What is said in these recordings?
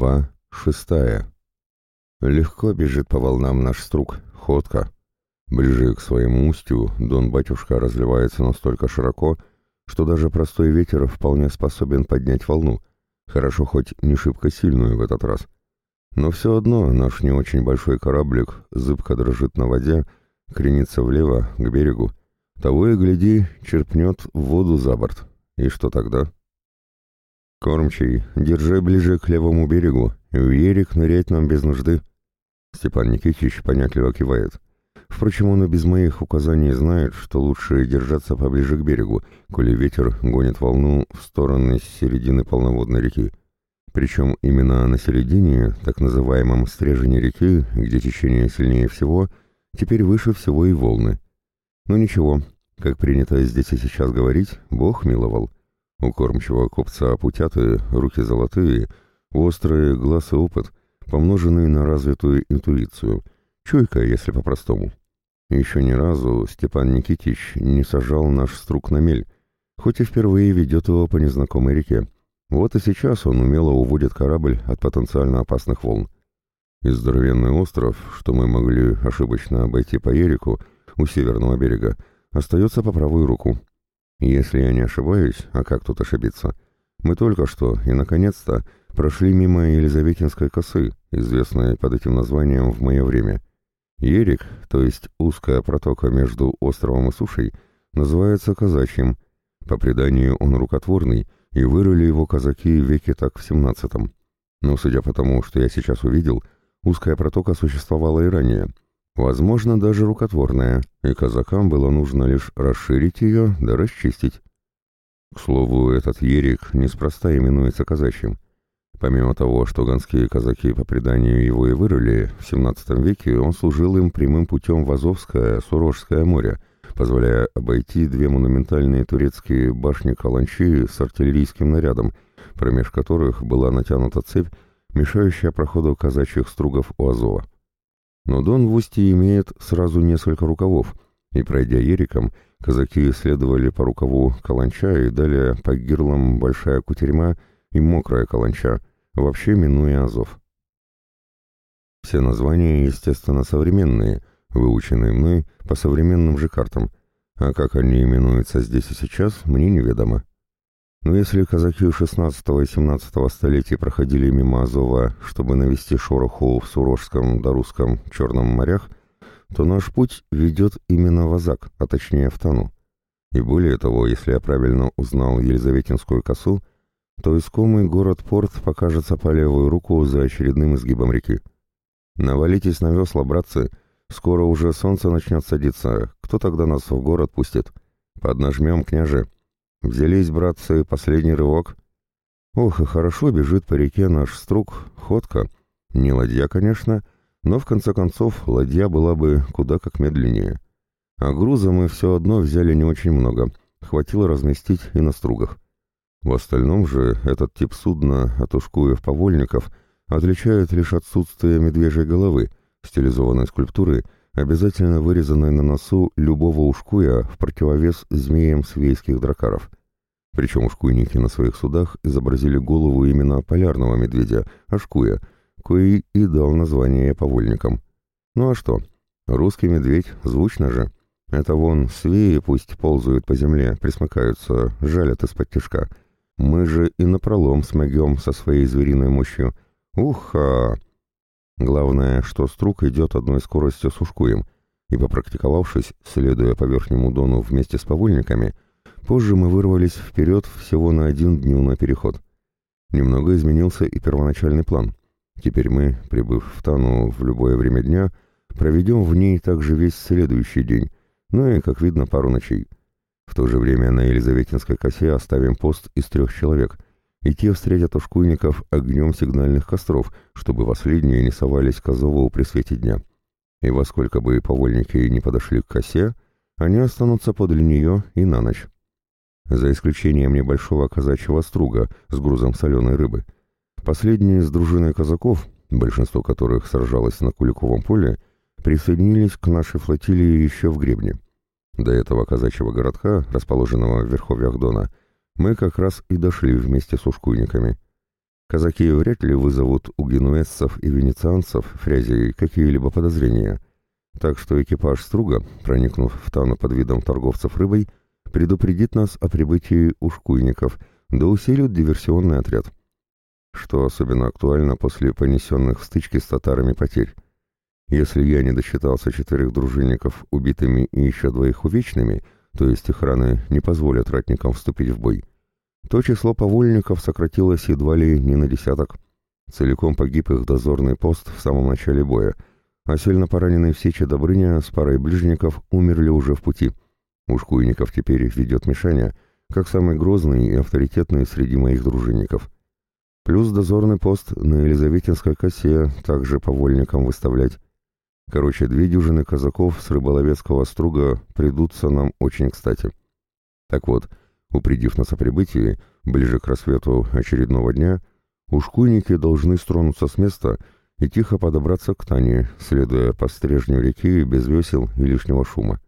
Глава шестая. Легко бежит по волнам наш струк, ходка. Ближе к своему устью Дон Батюшка разливается настолько широко, что даже простой ветер вполне способен поднять волну, хорошо хоть не шибко сильную в этот раз. Но все одно наш не очень большой кораблик зыбко дрожит на воде, кренится влево, к берегу. Того и гляди, черпнет воду за борт. И что тогда? «Кормчий, держи ближе к левому берегу, и у Ерик нырять нам без нужды». Степан Никитич понятливо кивает. Впрочем, он и без моих указаний знает, что лучше держаться поближе к берегу, коли ветер гонит волну в стороны середины полноводной реки. Причем именно на середине, так называемом стрежине реки, где течение сильнее всего, теперь выше всего и волны. Но ничего, как принято здесь и сейчас говорить, Бог миловал. У кормчего купца путятые, руки золотые, острые глаз и опыт, помноженные на развитую интуицию, чуйка, если по-простому. Еще ни разу Степан Никитич не сажал наш струк на мель, хоть и впервые ведет его по незнакомой реке. Вот и сейчас он умело уводит корабль от потенциально опасных волн. И здоровенный остров, что мы могли ошибочно обойти по Ерику у северного берега, остается по правую руку, если я не ошибаюсь, а как тут ошибиться, мы только что и, наконец-то, прошли мимо Елизаветинской косы, известной под этим названием в мое время. Ерик, то есть узкая протока между островом и сушей, называется казачьим. По преданию он рукотворный, и вырыли его казаки веки так в семнадцатом. Но, судя по тому, что я сейчас увидел, узкая протока существовала и ранее — Возможно, даже рукотворная, и казакам было нужно лишь расширить ее да расчистить. К слову, этот ерик неспроста именуется казачьим. Помимо того, что гонские казаки по преданию его и вырыли, в XVII веке он служил им прямым путем в Азовское, Сурожское море, позволяя обойти две монументальные турецкие башни-каланчи с артиллерийским нарядом, промеж которых была натянута цепь, мешающая проходу казачьих стругов у Азова. Но Дон в устье имеет сразу несколько рукавов, и, пройдя ериком, казаки следовали по рукаву каланча и далее по гирлам Большая Кутерьма и Мокрая Каланча, вообще минуя Азов. Все названия, естественно, современные, выученные мной по современным же картам, а как они именуются здесь и сейчас, мне неведомо. Но если казаки XVI и XVII столетий проходили мимо Азова, чтобы навести шороху в Сурожском да Русском Черном морях, то наш путь ведет именно в Азак, а точнее в Тану. И более того, если я правильно узнал Елизаветинскую косу, то искомый город-порт покажется по левую руку за очередным изгибом реки. Навалитесь на весла, братцы, скоро уже солнце начнет садиться, кто тогда нас в город пустит? Поднажмем, княже. Взялись, братцы, последний рывок. Ох, и хорошо бежит по реке наш струк, ходка. Не ладья, конечно, но в конце концов ладья была бы куда как медленнее. А груза мы все одно взяли не очень много, хватило разместить и на стругах. В остальном же этот тип судна от ушкуев-повольников отличает лишь отсутствие медвежьей головы, стилизованной скульптуры, обязательно вырезанной на носу любого ушкуя в противовес змеям свейских дракаров. Причем ушкуйники на своих судах изобразили голову именно полярного медведя, ашкуя, кои и дал название повольникам. Ну а что? Русский медведь, звучно же. Это вон свеи пусть ползают по земле, присмыкаются, жалят из-под тяжка. Мы же и напролом смогем со своей звериной мощью. Уха! Главное, что струк идет одной скоростью с ушкуем, и попрактиковавшись, следуя по верхнему дону вместе с повольниками, позже мы вырвались вперед всего на один дневной переход. Немного изменился и первоначальный план. Теперь мы, прибыв в Тану в любое время дня, проведем в ней также весь следующий день, ну и, как видно, пару ночей. В то же время на Елизаветинской косе оставим пост из трех человек — и те встретят ушкуйников огнем сигнальных костров, чтобы последние не совались к Азову при свете дня. И во сколько бы повольники не подошли к косе, они останутся подле нее и на ночь. За исключением небольшого казачьего струга с грузом соленой рыбы. Последние с дружиной казаков, большинство которых сражалось на Куликовом поле, присоединились к нашей флотилии еще в гребне. До этого казачьего городка, расположенного в верховьях Дона, мы как раз и дошли вместе с ушкуйниками. Казаки вряд ли вызовут у генуэзцев и венецианцев фрязей какие-либо подозрения, так что экипаж Струга, проникнув в Тану под видом торговцев рыбой, предупредит нас о прибытии ушкуйников, да усилит диверсионный отряд. Что особенно актуально после понесенных в стычке с татарами потерь. Если я не досчитался четверых дружинников убитыми и еще двоих увечными, то есть их раны не позволят ратникам вступить в бой, то число повольников сократилось едва ли не на десяток. Целиком погиб их дозорный пост в самом начале боя, а сильно пораненный в сече Добрыня с парой ближников умерли уже в пути. Ушкуйников теперь их ведет Мишаня, как самый грозный и авторитетный среди моих дружинников. Плюс дозорный пост на Елизаветинской косе также повольникам выставлять. Короче, две дюжины казаков с рыболовецкого струга придутся нам очень кстати. Так вот, Упредив нас о прибытии, ближе к рассвету очередного дня, ушкуйники должны стронуться с места и тихо подобраться к Тане, следуя по стрежню реки без весел и лишнего шума.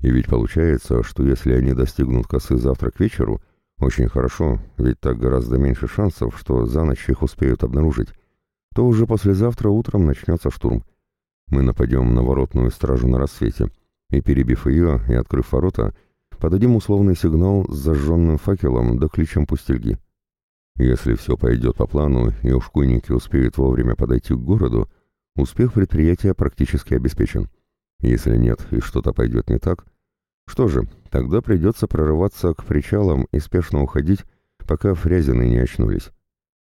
И ведь получается, что если они достигнут косы завтра к вечеру, очень хорошо, ведь так гораздо меньше шансов, что за ночь их успеют обнаружить, то уже послезавтра утром начнется штурм. Мы нападем на воротную стражу на рассвете, и, перебив ее и открыв ворота, подадим условный сигнал с зажженным факелом да кличем пустельги. Если все пойдет по плану и ушкуйники успеют вовремя подойти к городу, успех предприятия практически обеспечен. Если нет и что-то пойдет не так, что же, тогда придется прорываться к причалам и спешно уходить, пока фрязины не очнулись.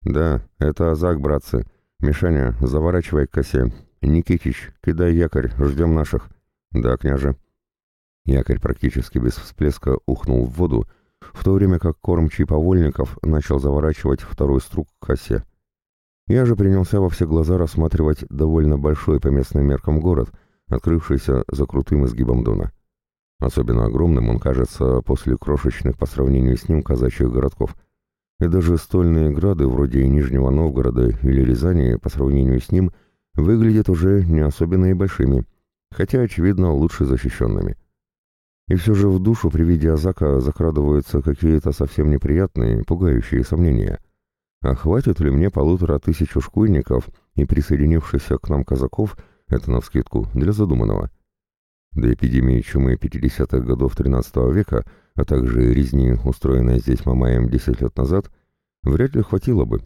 Да, это Азак, братцы. Мишаня, заворачивай к косе. Никитич, кидай якорь, ждем наших. Да, княже. Якорь практически без всплеска ухнул в воду, в то время как кормчий повольников начал заворачивать второй струк к косе. Я же принялся во все глаза рассматривать довольно большой по местным меркам город, открывшийся за крутым изгибом Дона. Особенно огромным он кажется после крошечных по сравнению с ним казачьих городков. И даже стольные грады вроде Нижнего Новгорода или Рязани по сравнению с ним выглядят уже не особенно и большими, хотя, очевидно, лучше защищенными. И все же в душу при виде Азака закрадываются какие-то совсем неприятные, пугающие сомнения. А хватит ли мне полутора тысяч ушкуйников и присоединившихся к нам казаков, это навскидку, для задуманного? До эпидемии чумы 50-х годов XIII века, а также резни, устроенной здесь Мамаем 10 лет назад, вряд ли хватило бы.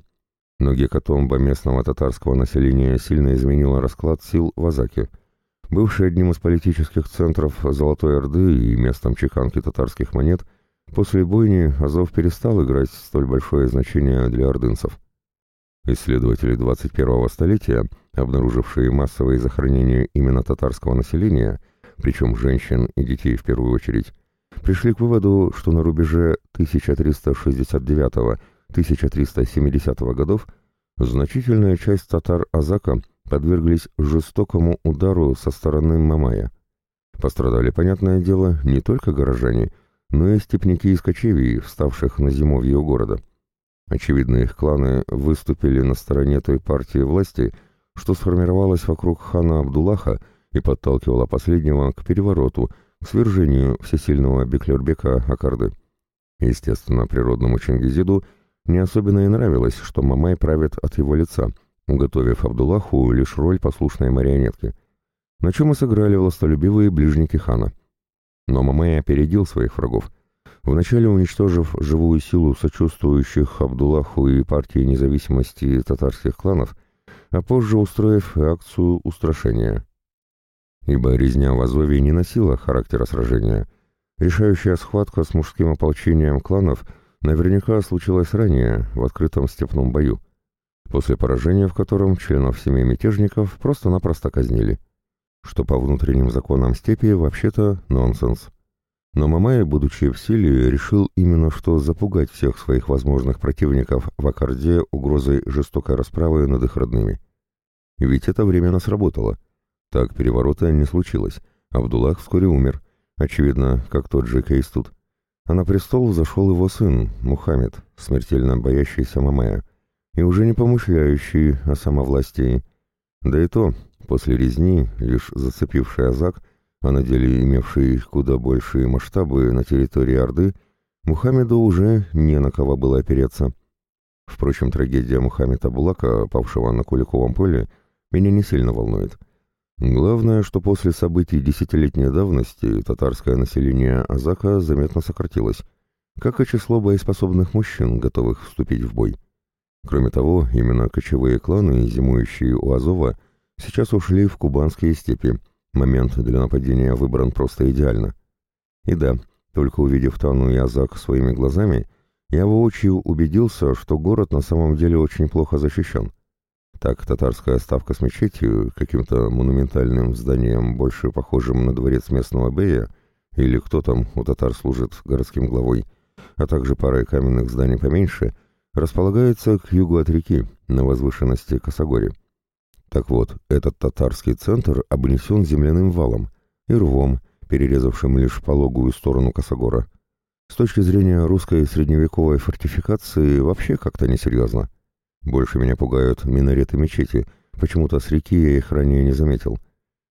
Но гекатомба местного татарского населения сильно изменила расклад сил в Азаке – бывший одним из политических центров Золотой Орды и местом чеканки татарских монет, после бойни Азов перестал играть столь большое значение для ордынцев. Исследователи 21-го столетия, обнаружившие массовые захоронения именно татарского населения, причем женщин и детей в первую очередь, пришли к выводу, что на рубеже 1369-1370 годов значительная часть татар Азака подверглись жестокому удару со стороны Мамая. Пострадали, понятное дело, не только горожане, но и степняки из кочевий, вставших на зимовье у города. Очевидно, их кланы выступили на стороне той партии власти, что сформировалась вокруг хана Абдуллаха и подталкивала последнего к перевороту, к свержению всесильного Беклербека Акарды. Естественно, природному Чингизиду не особенно и нравилось, что Мамай правит от его лица – уготовив Абдуллаху лишь роль послушной марионетки, на чем и сыграли властолюбивые ближники хана. Но Мамай опередил своих врагов, вначале уничтожив живую силу сочувствующих Абдуллаху и партии независимости татарских кланов, а позже устроив акцию устрашения. Ибо резня в Азове не носила характера сражения. Решающая схватка с мужским ополчением кланов наверняка случилась ранее, в открытом степном бою после поражения в котором членов семей мятежников просто-напросто казнили. Что по внутренним законам степи вообще-то нонсенс. Но Мамай, будучи в силе, решил именно что запугать всех своих возможных противников в Аккорде угрозой жестокой расправы над их родными. Ведь это временно сработало. Так переворота не случилось. Абдуллах вскоре умер, очевидно, как тот же кейс тут. А на престол взошел его сын, Мухаммед, смертельно боящийся Мамая, и уже не помышляющий о самовластии. Да и то, после резни, лишь зацепивший Азак, а на деле имевший куда большие масштабы на территории Орды, Мухаммеду уже не на кого было опереться. Впрочем, трагедия Мухаммеда Булака, павшего на Куликовом поле, меня не сильно волнует. Главное, что после событий десятилетней давности татарское население Азака заметно сократилось, как и число боеспособных мужчин, готовых вступить в бой. Кроме того, именно кочевые кланы, зимующие у Азова, сейчас ушли в кубанские степи. Момент для нападения выбран просто идеально. И да, только увидев Тану и Азак своими глазами, я воочию убедился, что город на самом деле очень плохо защищен. Так татарская ставка с мечетью, каким-то монументальным зданием, больше похожим на дворец местного бея, или кто там у татар служит городским главой, а также парой каменных зданий поменьше, располагается к югу от реки, на возвышенности Косогори. Так вот, этот татарский центр обнесен земляным валом и рвом, перерезавшим лишь пологую сторону Косогора. С точки зрения русской средневековой фортификации вообще как-то несерьезно. Больше меня пугают минареты мечети, почему-то с реки я их ранее не заметил.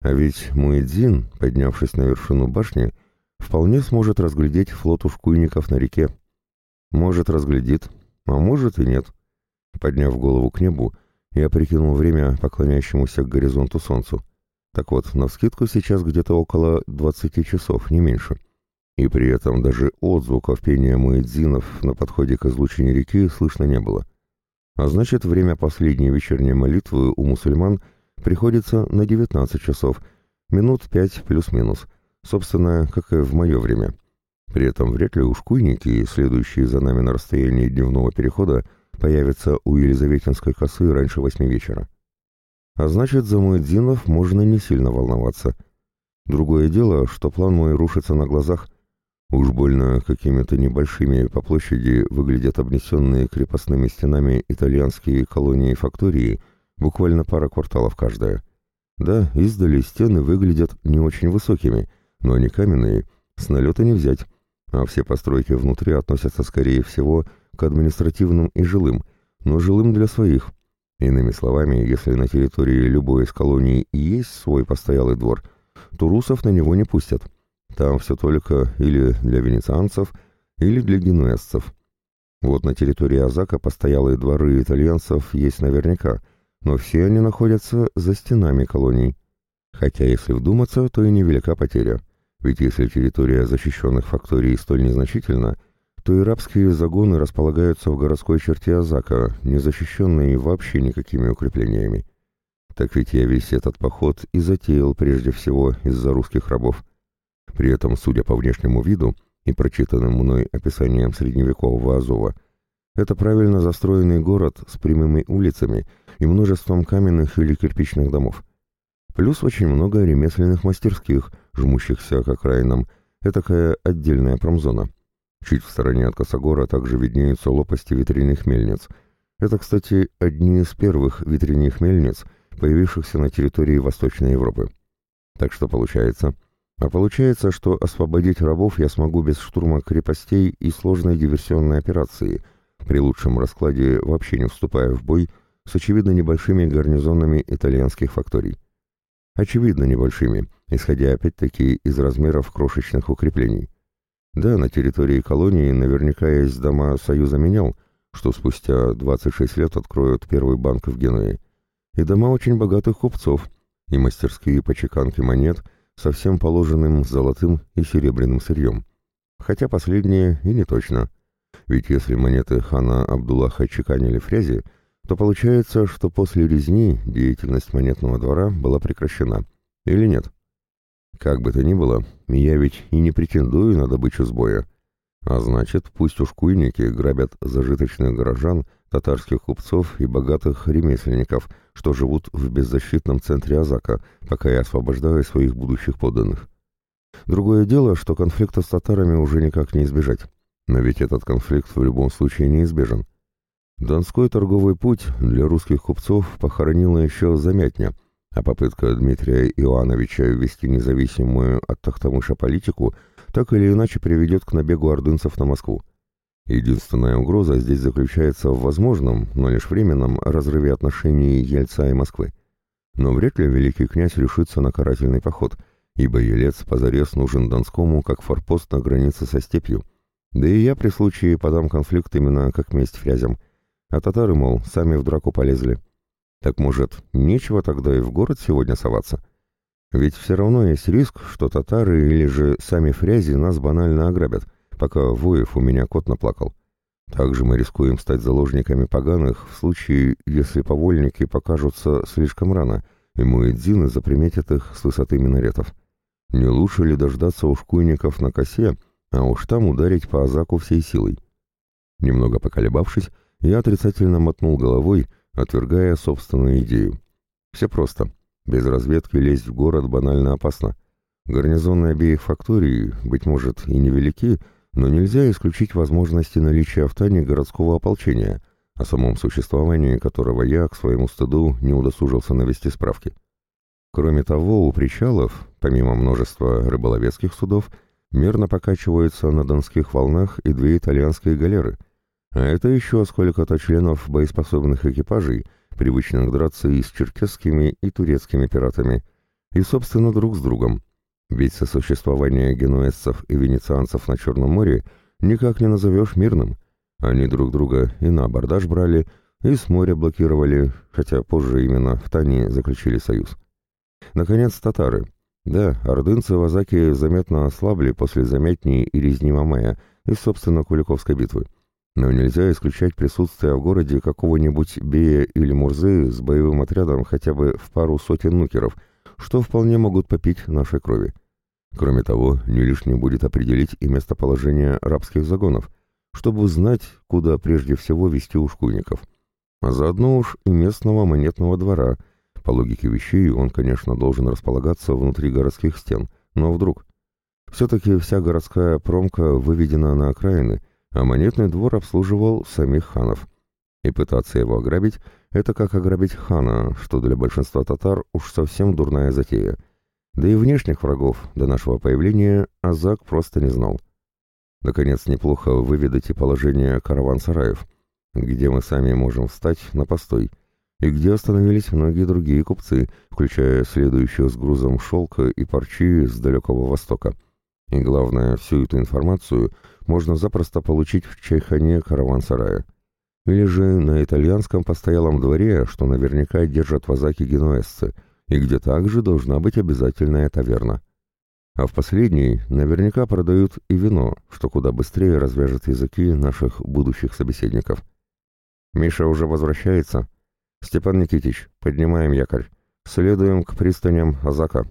А ведь Муэдзин, поднявшись на вершину башни, вполне сможет разглядеть флот ушкуйников на реке. Может, разглядит, а может и нет. Подняв голову к небу, я прикинул время поклоняющемуся к горизонту солнцу. Так вот, навскидку сейчас где-то около 20 часов, не меньше. И при этом даже отзвуков пения муэдзинов на подходе к излучине реки слышно не было. А значит, время последней вечерней молитвы у мусульман приходится на 19 часов, минут 5 плюс-минус, собственно, как и в мое время. При этом вряд ли ушкуйники, следующие за нами на расстоянии дневного перехода, появятся у Елизаветинской косы раньше восьми вечера. А значит, за Муэдзинов можно не сильно волноваться. Другое дело, что план мой рушится на глазах. Уж больно какими-то небольшими по площади выглядят обнесенные крепостными стенами итальянские колонии фактории, буквально пара кварталов каждая. Да, издали стены выглядят не очень высокими, но они каменные, с налета не взять, а все постройки внутри относятся, скорее всего, к административным и жилым, но жилым для своих. Иными словами, если на территории любой из колоний и есть свой постоялый двор, то русов на него не пустят. Там все только или для венецианцев, или для генуэзцев. Вот на территории Азака постоялые дворы итальянцев есть наверняка, но все они находятся за стенами колоний. Хотя, если вдуматься, то и невелика потеря. Ведь если территория защищенных факторий столь незначительна, то и рабские загоны располагаются в городской черте Азака, не защищенные вообще никакими укреплениями. Так ведь я весь этот поход и затеял прежде всего из-за русских рабов. При этом, судя по внешнему виду и прочитанным мной описанием средневекового Азова, это правильно застроенный город с прямыми улицами и множеством каменных или кирпичных домов. Плюс очень много ремесленных мастерских, жмущихся к окраинам, этакая отдельная промзона. Чуть в стороне от Косогора также виднеются лопасти ветряных мельниц. Это, кстати, одни из первых ветряных мельниц, появившихся на территории Восточной Европы. Так что получается? А получается, что освободить рабов я смогу без штурма крепостей и сложной диверсионной операции, при лучшем раскладе вообще не вступая в бой с очевидно небольшими гарнизонами итальянских факторий. Очевидно небольшими, исходя опять-таки из размеров крошечных укреплений. Да, на территории колонии наверняка есть дома Союза менял, что спустя 26 лет откроют первый банк в Генуе, и дома очень богатых купцов, и мастерские по чеканке монет со всем положенным золотым и серебряным сырьем. Хотя последнее и не точно. Ведь если монеты хана Абдуллаха чеканили фрязи, то получается, что после резни деятельность монетного двора была прекращена. Или нет? Как бы то ни было, я ведь и не претендую на добычу сбоя. А значит, пусть уж куйники грабят зажиточных горожан, татарских купцов и богатых ремесленников, что живут в беззащитном центре Азака, пока я освобождаю своих будущих подданных. Другое дело, что конфликта с татарами уже никак не избежать. Но ведь этот конфликт в любом случае неизбежен. Донской торговый путь для русских купцов похоронила еще замятня, а попытка Дмитрия Иоанновича ввести независимую от Тахтамыша политику так или иначе приведет к набегу ордынцев на Москву. Единственная угроза здесь заключается в возможном, но лишь временном, разрыве отношений Ельца и Москвы. Но вряд ли великий князь решится на карательный поход, ибо Елец позарез нужен Донскому как форпост на границе со степью. Да и я при случае подам конфликт именно как месть фрязям – а татары, мол, сами в драку полезли. Так может, нечего тогда и в город сегодня соваться? Ведь все равно есть риск, что татары или же сами фрязи нас банально ограбят, пока воев у меня кот наплакал. Также мы рискуем стать заложниками поганых в случае, если повольники покажутся слишком рано, и муэдзины заприметят их с высоты минаретов. Не лучше ли дождаться ушкуйников на косе, а уж там ударить по Азаку всей силой? Немного поколебавшись, я отрицательно мотнул головой, отвергая собственную идею. Все просто. Без разведки лезть в город банально опасно. Гарнизоны обеих факторий, быть может, и невелики, но нельзя исключить возможности наличия в Тане городского ополчения, о самом существовании которого я, к своему стыду, не удосужился навести справки. Кроме того, у причалов, помимо множества рыболовецких судов, мирно покачиваются на донских волнах и две итальянские галеры, а это еще сколько-то членов боеспособных экипажей, привычных драться и с черкесскими, и турецкими пиратами, и, собственно, друг с другом. Ведь сосуществование генуэзцев и венецианцев на Черном море никак не назовешь мирным. Они друг друга и на абордаж брали, и с моря блокировали, хотя позже именно в Тане заключили союз. Наконец, татары. Да, ордынцы в Азаке заметно ослабли после заметней и резни Мамая из, собственно, Куликовской битвы. Но нельзя исключать присутствие в городе какого-нибудь Бея или Мурзы с боевым отрядом хотя бы в пару сотен нукеров, что вполне могут попить нашей крови. Кроме того, не лишним будет определить и местоположение рабских загонов, чтобы знать, куда прежде всего вести ушкуйников. А заодно уж и местного монетного двора. По логике вещей он, конечно, должен располагаться внутри городских стен, но вдруг... Все-таки вся городская промка выведена на окраины, а монетный двор обслуживал самих ханов. И пытаться его ограбить — это как ограбить хана, что для большинства татар уж совсем дурная затея. Да и внешних врагов до нашего появления Азак просто не знал. Наконец, неплохо выведать и положение караван-сараев, где мы сами можем встать на постой, и где остановились многие другие купцы, включая следующую с грузом шелка и парчи с далекого востока. И главное, всю эту информацию можно запросто получить в чайхане караван-сарая. Или же на итальянском постоялом дворе, что наверняка держат в Азаке генуэзцы, и где также должна быть обязательная таверна. А в последней наверняка продают и вино, что куда быстрее развяжет языки наших будущих собеседников. Миша уже возвращается. Степан Никитич, поднимаем якорь. Следуем к пристаням Азака.